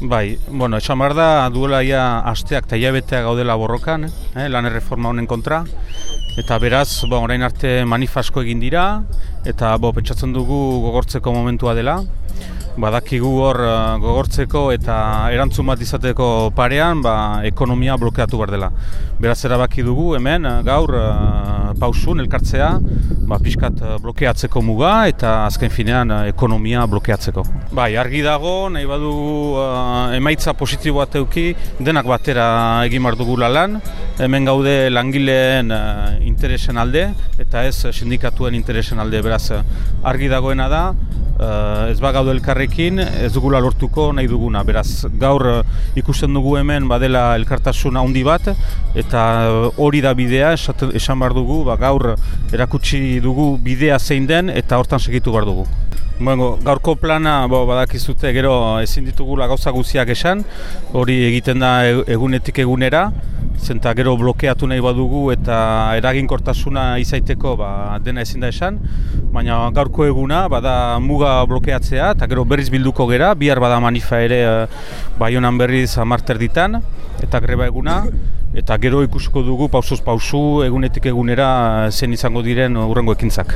Bai, bueno, esan behar da, duela ia asteak eta hilabeteak gaudela borrokan, eh, lan erreforma honen kontra. Eta beraz, bo, orain arte manifasko egin dira, eta bo, pentsatzen dugu gogortzeko momentua dela. Badakigu hor eh, gogortzeko eta erantzun bat izateko parean, ba, ekonomia blokeatu behar dela. Beraz, erabaki dugu hemen, eh, gaur, uh, pausun, elkartzea, ba, pixkat blokeatzeko muga eta azken finean ekonomia blokeatzeko. Bai, argi dago, nahi badu uh, emaitza positibo bat euki, denak batera egin behar dugu lan, hemen gaude langileen uh, interesen alde, eta ez sindikatuen interesen alde, beraz, argi dagoena da, uh, ez ba gaude elkarrekin, ez dugula lortuko nahi duguna, beraz, gaur ikusten dugu hemen badela elkartasuna handi bat, eta hori da bidea, esan behar dugu, ba, gaur erakutsi dugu bidea zein den, eta hortan segitu behar dugu. Bueno, gaurko plana bo, badakizute gero ezin ditugula gauza guziak esan, hori egiten da e, egunetik egunera, zenta gero blokeatu nahi badugu eta eraginkortasuna izaiteko ba, dena ezin da esan, baina gaurko eguna bada muga blokeatzea eta gero berriz bilduko gera, bihar bada manifa ere e, baionan berriz amarter ditan, eta greba eguna, eta gero ikusko dugu pausoz pausu egunetik egunera zen izango diren urrengo ekintzak.